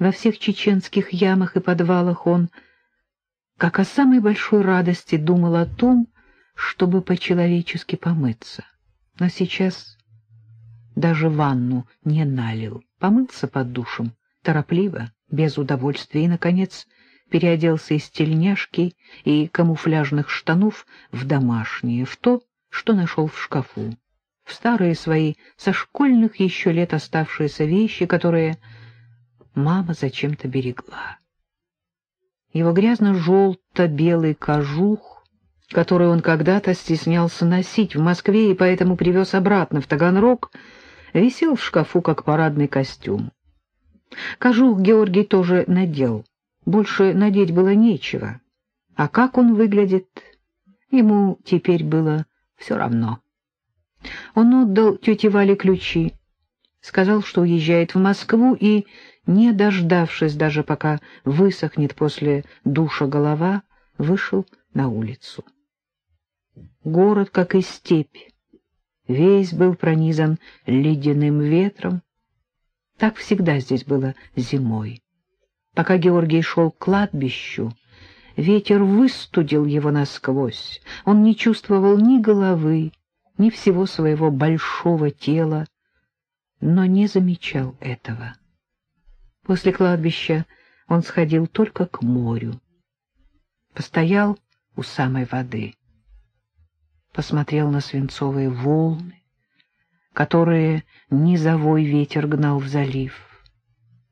во всех чеченских ямах и подвалах он, как о самой большой радости, думал о том, чтобы по-человечески помыться. Но сейчас даже ванну не налил, помылся под душем, торопливо, без удовольствия, и, наконец, переоделся из тельняшки и камуфляжных штанов в домашние, в то, что нашел в шкафу, в старые свои, со школьных еще лет оставшиеся вещи, которые мама зачем-то берегла. Его грязно-желто-белый кожух, который он когда-то стеснялся носить в Москве и поэтому привез обратно в Таганрог, висел в шкафу как парадный костюм. Кожух Георгий тоже надел, больше надеть было нечего. А как он выглядит, ему теперь было все равно. Он отдал тете Вале ключи, сказал, что уезжает в Москву, и, не дождавшись даже пока высохнет после душа голова, вышел на улицу. Город, как и степь, весь был пронизан ледяным ветром. Так всегда здесь было зимой. Пока Георгий шел к кладбищу, ветер выстудил его насквозь. Он не чувствовал ни головы, ни всего своего большого тела, но не замечал этого. После кладбища он сходил только к морю. Постоял у самой воды. Посмотрел на свинцовые волны, которые низовой ветер гнал в залив.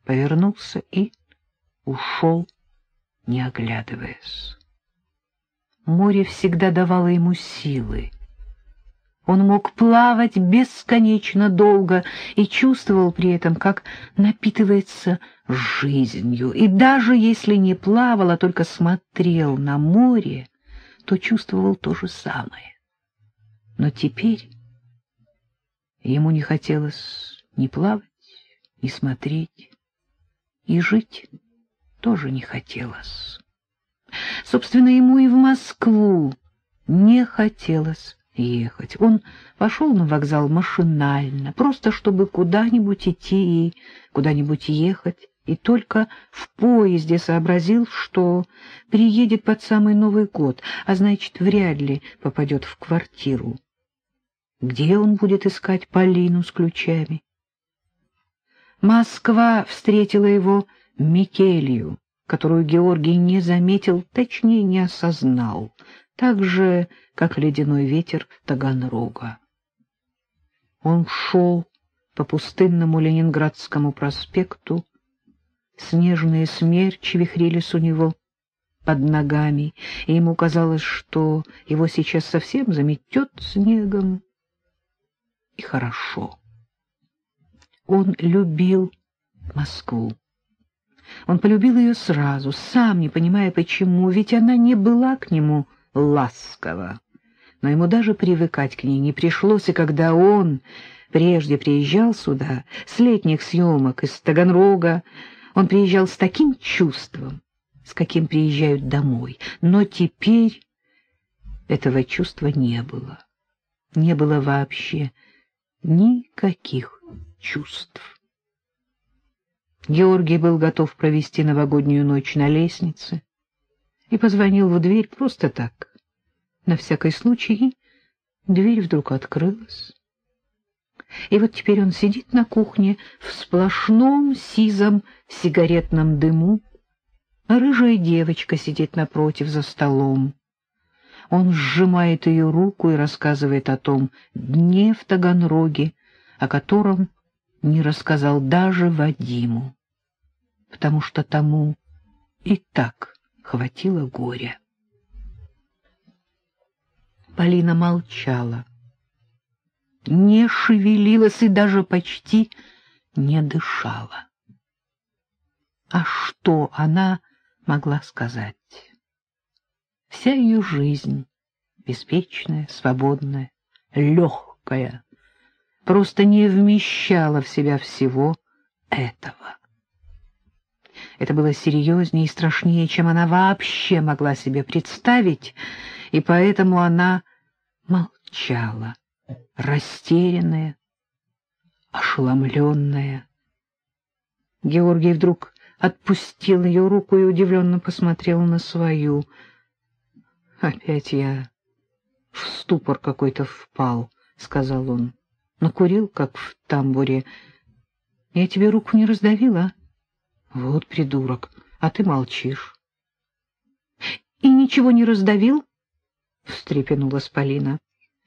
Повернулся и ушел, не оглядываясь. Море всегда давало ему силы. Он мог плавать бесконечно долго и чувствовал при этом, как напитывается жизнью. И даже если не плавал, а только смотрел на море, то чувствовал то же самое. Но теперь ему не хотелось ни плавать, ни смотреть, и жить тоже не хотелось. Собственно, ему и в Москву не хотелось ехать. Он пошел на вокзал машинально, просто чтобы куда-нибудь идти и куда-нибудь ехать, и только в поезде сообразил, что приедет под самый Новый год, а значит, вряд ли попадет в квартиру. Где он будет искать Полину с ключами? Москва встретила его Микелью, которую Георгий не заметил, точнее не осознал, так же, как ледяной ветер Таганрога. Он шел по пустынному Ленинградскому проспекту, снежные смерчи вихрились у него под ногами, и ему казалось, что его сейчас совсем заметет снегом. И хорошо. Он любил Москву. Он полюбил ее сразу, сам не понимая почему, ведь она не была к нему ласкова. Но ему даже привыкать к ней не пришлось, и когда он прежде приезжал сюда, с летних съемок из Таганрога, он приезжал с таким чувством, с каким приезжают домой. Но теперь этого чувства не было. Не было вообще никаких чувств. Георгий был готов провести новогоднюю ночь на лестнице и позвонил в дверь просто так, на всякий случай, и дверь вдруг открылась. И вот теперь он сидит на кухне в сплошном сизом сигаретном дыму, а рыжая девочка сидит напротив за столом. Он сжимает ее руку и рассказывает о том дне в Таганроге, о котором не рассказал даже Вадиму потому что тому и так хватило горя. Полина молчала, не шевелилась и даже почти не дышала. А что она могла сказать? Вся ее жизнь, беспечная, свободная, легкая, просто не вмещала в себя всего этого. Это было серьезнее и страшнее, чем она вообще могла себе представить, и поэтому она молчала, растерянная, ошеломленная. Георгий вдруг отпустил ее руку и удивленно посмотрел на свою. «Опять я в ступор какой-то впал», — сказал он. «Накурил, как в тамбуре. Я тебе руку не раздавила?» «Вот придурок, а ты молчишь». «И ничего не раздавил?» — встрепенулась Полина.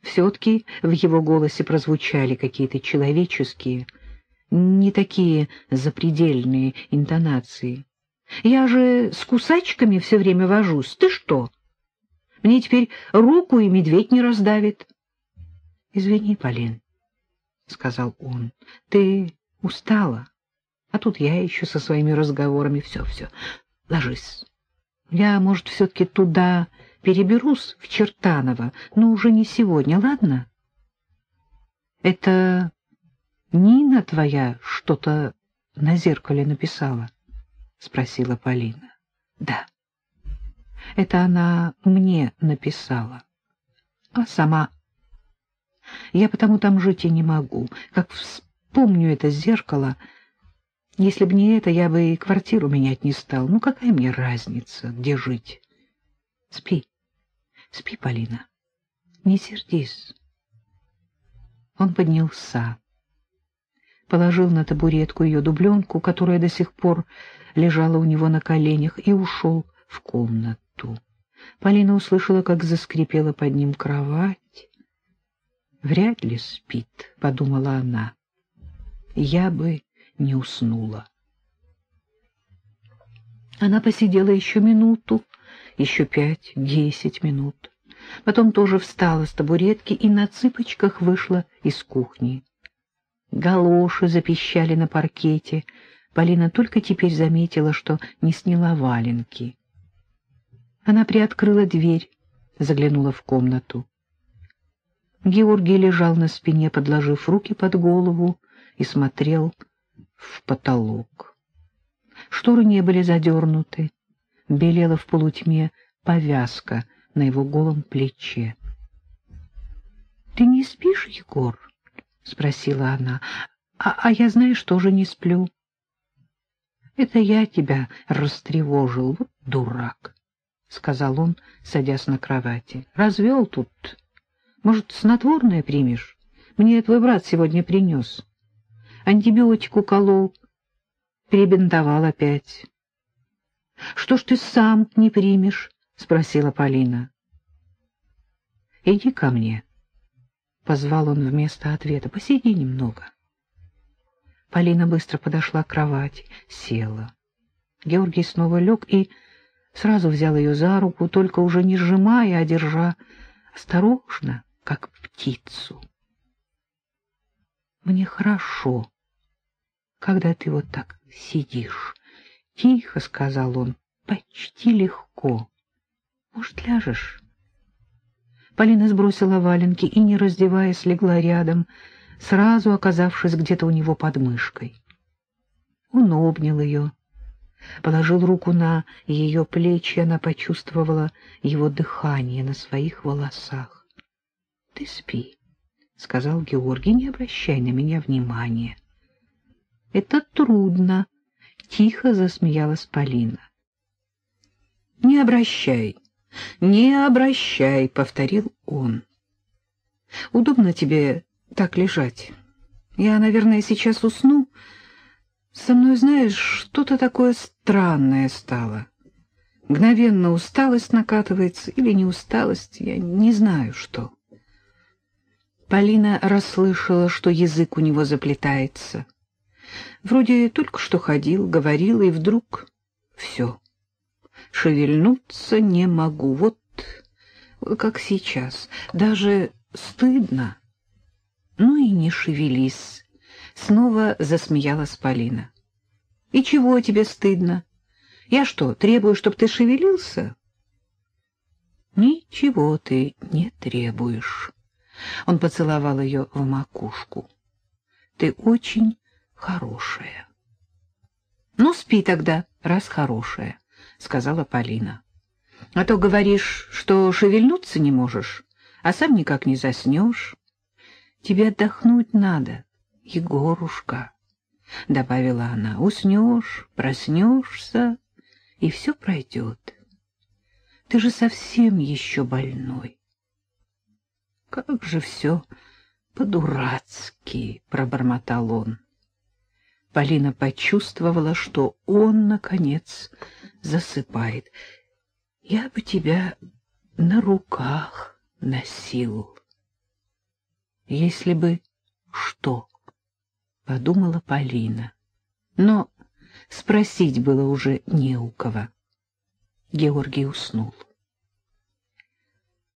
Все-таки в его голосе прозвучали какие-то человеческие, не такие запредельные интонации. «Я же с кусачками все время вожусь. Ты что? Мне теперь руку и медведь не раздавит». «Извини, Полин», — сказал он, — «ты устала, а тут я еще со своими разговорами. Все-все, ложись. Я, может, все-таки туда переберусь в Чертаново, но уже не сегодня, ладно? Это Нина твоя что-то на зеркале написала? — спросила Полина. — Да. Это она мне написала. А сама... Я потому там жить и не могу. Как вспомню это зеркало... Если б не это, я бы и квартиру менять не стал. Ну, какая мне разница, где жить? Спи. Спи, Полина, не сердись. Он поднялся, положил на табуретку ее дубленку, которая до сих пор лежала у него на коленях, и ушел в комнату. Полина услышала, как заскрипела под ним кровать. «Вряд ли спит», — подумала она. «Я бы не уснула». Она посидела еще минуту, еще пять, десять минут. Потом тоже встала с табуретки и на цыпочках вышла из кухни. Галоши запищали на паркете. Полина только теперь заметила, что не сняла валенки. Она приоткрыла дверь, заглянула в комнату. Георгий лежал на спине, подложив руки под голову, и смотрел в потолок. Шторы не были задернуты белела в полутьме повязка на его голом плече. — Ты не спишь, Егор? — спросила она. А, — А я, знаешь, тоже не сплю. — Это я тебя растревожил, вот дурак, — сказал он, садясь на кровати. — Развел тут. Может, снотворное примешь? Мне твой брат сегодня принес. Антибиотик уколол, перебинтовал опять. — Что ж ты сам не примешь? — спросила Полина. — Иди ко мне, — позвал он вместо ответа. — Посиди немного. Полина быстро подошла к кровати, села. Георгий снова лег и сразу взял ее за руку, только уже не сжимая, а держа осторожно, как птицу. — Мне хорошо, когда ты вот так сидишь, — Тихо, — сказал он, — почти легко. Может, ляжешь? Полина сбросила валенки и, не раздеваясь, легла рядом, сразу оказавшись где-то у него под мышкой. Он обнял ее, положил руку на ее плечи, она почувствовала его дыхание на своих волосах. — Ты спи, — сказал Георгий, — не обращай на меня внимания. — Это трудно, Тихо засмеялась Полина. «Не обращай, не обращай», — повторил он. «Удобно тебе так лежать? Я, наверное, сейчас усну. Со мной, знаешь, что-то такое странное стало. Мгновенно усталость накатывается или не усталость, я не знаю, что». Полина расслышала, что язык у него заплетается — Вроде только что ходил, говорил, и вдруг все. Шевельнуться не могу, вот как сейчас. Даже стыдно. Ну и не шевелись. Снова засмеялась Полина. И чего тебе стыдно? Я что, требую, чтобы ты шевелился? Ничего ты не требуешь. Он поцеловал ее в макушку. Ты очень хорошая. — Ну, спи тогда, раз хорошая, — сказала Полина. — А то говоришь, что шевельнуться не можешь, а сам никак не заснешь. Тебе отдохнуть надо, Егорушка. — добавила она, — уснешь, проснешься, и все пройдет. Ты же совсем еще больной. Как же все по-дурацки, — пробормотал он. Полина почувствовала, что он, наконец, засыпает. Я бы тебя на руках носил. Если бы что, — подумала Полина. Но спросить было уже не у кого. Георгий уснул.